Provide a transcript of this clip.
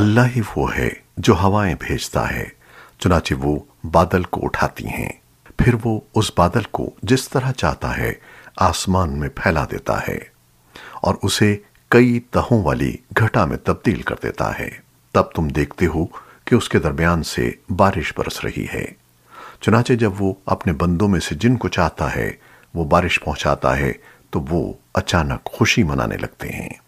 अल्लाह ही वो है जो हवाएँ भेजता है, चुनाचे वो बादल को उठाती हैं। फिर वो उस बादल को जिस तरह चाहता है, आसमान में फैला देता है और उसे कई तहों वाली घटा में तब्दील कर देता है। तब तुम देखते हो कि उसके दरमियान से बारिश बरस रही है। चुनाचे जब वो अपने बंदों में से जिनको चाहता है, वो बारिश पहुंचाता है तो वो अचानक खुशी मनाने लगते हैं।